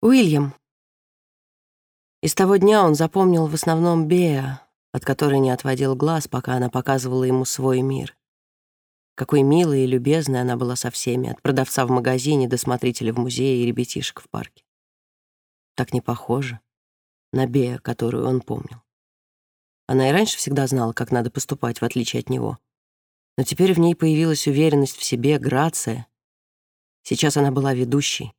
Уильям. И с того дня он запомнил в основном Беа, от которой не отводил глаз, пока она показывала ему свой мир. Какой милой и любезной она была со всеми, от продавца в магазине до смотрителя в музее и ребятишек в парке. Так не похоже на Беа, которую он помнил. Она и раньше всегда знала, как надо поступать, в отличие от него. Но теперь в ней появилась уверенность в себе, грация. Сейчас она была ведущей.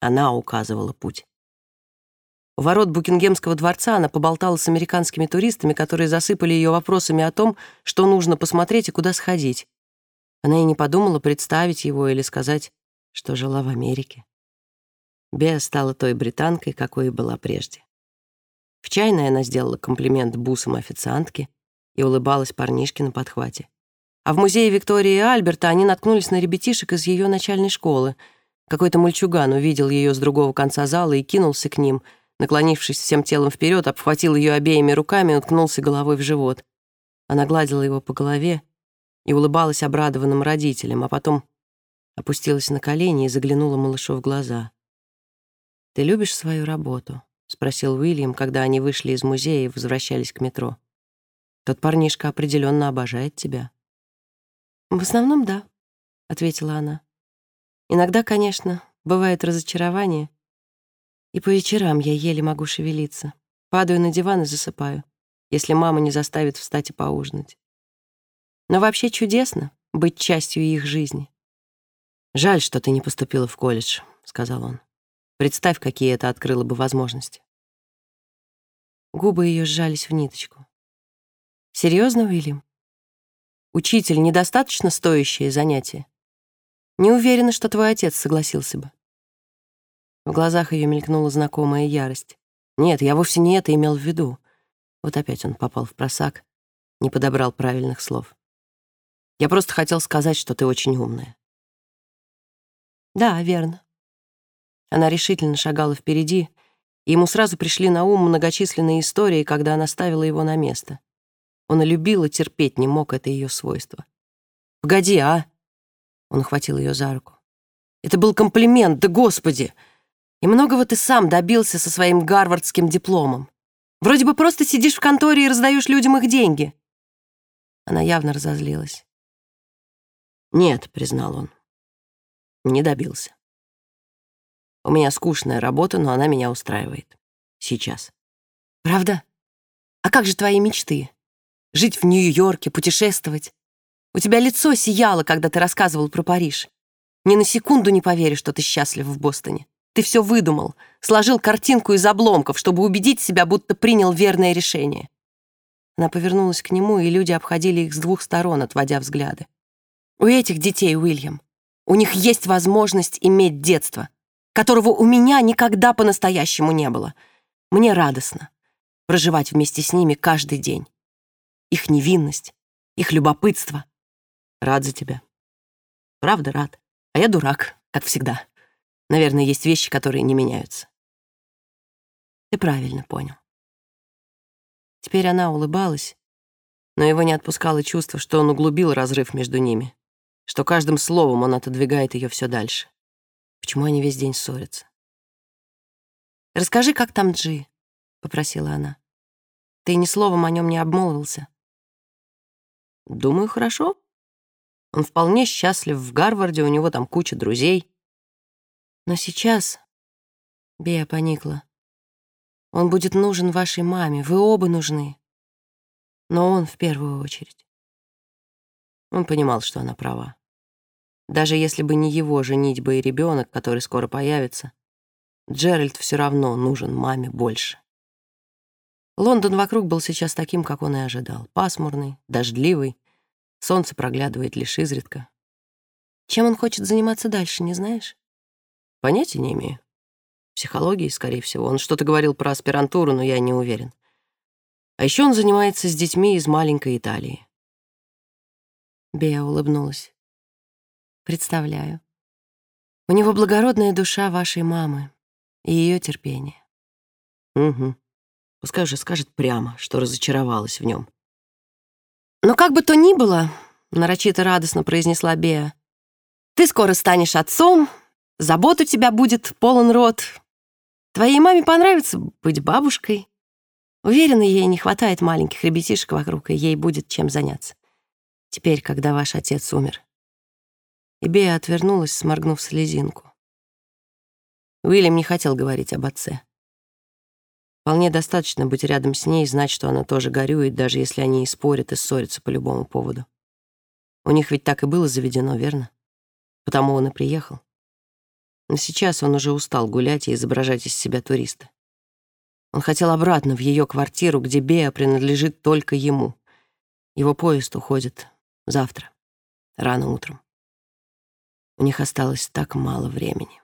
Она указывала путь. У ворот Букингемского дворца она поболтала с американскими туристами, которые засыпали ее вопросами о том, что нужно посмотреть и куда сходить. Она и не подумала представить его или сказать, что жила в Америке. Беа стала той британкой, какой и была прежде. В чайной она сделала комплимент бусам официантки и улыбалась парнишке на подхвате. А в музее Виктории и Альберта они наткнулись на ребятишек из ее начальной школы. Какой-то мальчуган увидел ее с другого конца зала и кинулся к ним, наклонившись всем телом вперед, обхватил ее обеими руками и уткнулся головой в живот. Она гладила его по голове и улыбалась обрадованным родителям, а потом опустилась на колени и заглянула малышу в глаза. «Ты любишь свою работу?» — спросил Уильям, когда они вышли из музея и возвращались к метро. «Тот парнишка определенно обожает тебя». «В основном, да», — ответила она. «Иногда, конечно, бывает разочарование, и по вечерам я еле могу шевелиться. Падаю на диван и засыпаю, если мама не заставит встать и поужинать. Но вообще чудесно быть частью их жизни. «Жаль, что ты не поступила в колледж», — сказал он. Представь, какие это открыло бы возможности. Губы ее сжались в ниточку. Серьезно, Уильям? Учитель — недостаточно стоящее занятие? Не уверена, что твой отец согласился бы. В глазах ее мелькнула знакомая ярость. Нет, я вовсе не это имел в виду. Вот опять он попал в просак, не подобрал правильных слов. Я просто хотел сказать, что ты очень умная. Да, верно. Она решительно шагала впереди, и ему сразу пришли на ум многочисленные истории, когда она ставила его на место. Он и любил, и терпеть не мог это ее свойство. «Погоди, а!» Он ухватил ее за руку. «Это был комплимент, да господи! И многого ты сам добился со своим гарвардским дипломом. Вроде бы просто сидишь в конторе и раздаешь людям их деньги». Она явно разозлилась. «Нет», — признал он, — «не добился». У меня скучная работа, но она меня устраивает. Сейчас. Правда? А как же твои мечты? Жить в Нью-Йорке, путешествовать? У тебя лицо сияло, когда ты рассказывал про Париж. Ни на секунду не поверю, что ты счастлив в Бостоне. Ты все выдумал, сложил картинку из обломков, чтобы убедить себя, будто принял верное решение. Она повернулась к нему, и люди обходили их с двух сторон, отводя взгляды. У этих детей, Уильям, у них есть возможность иметь детство, которого у меня никогда по-настоящему не было. Мне радостно проживать вместе с ними каждый день. Их невинность, их любопытство. Рад за тебя. Правда, рад. А я дурак, как всегда. Наверное, есть вещи, которые не меняются. Ты правильно понял. Теперь она улыбалась, но его не отпускало чувство, что он углубил разрыв между ними, что каждым словом он отодвигает ее все дальше. Почему они весь день ссорятся? «Расскажи, как там Джи?» — попросила она. «Ты ни словом о нем не обмолвился». «Думаю, хорошо. Он вполне счастлив в Гарварде, у него там куча друзей». «Но сейчас...» — Бея поникла. «Он будет нужен вашей маме, вы оба нужны. Но он в первую очередь». Он понимал, что она права. Даже если бы не его женитьба и ребенок, который скоро появится, Джеральд все равно нужен маме больше. Лондон вокруг был сейчас таким, как он и ожидал. Пасмурный, дождливый, солнце проглядывает лишь изредка. Чем он хочет заниматься дальше, не знаешь? Понятия не имею. Психологией, скорее всего. Он что-то говорил про аспирантуру, но я не уверен. А еще он занимается с детьми из маленькой Италии. Беа улыбнулась. Представляю. У него благородная душа вашей мамы и ее терпение. Угу. Пускай же скажет прямо, что разочаровалась в нем. Но как бы то ни было, нарочито радостно произнесла Беа, ты скоро станешь отцом, забот у тебя будет полон рот. Твоей маме понравится быть бабушкой. Уверена, ей не хватает маленьких ребятишек вокруг, и ей будет чем заняться. Теперь, когда ваш отец умер. И Бея отвернулась, сморгнув слезинку. Уильям не хотел говорить об отце. Вполне достаточно быть рядом с ней и знать, что она тоже горюет, даже если они и спорят, и ссорятся по любому поводу. У них ведь так и было заведено, верно? Потому он и приехал. Но сейчас он уже устал гулять и изображать из себя туриста. Он хотел обратно в ее квартиру, где Беа принадлежит только ему. Его поезд уходит завтра, рано утром. У них осталось так мало времени.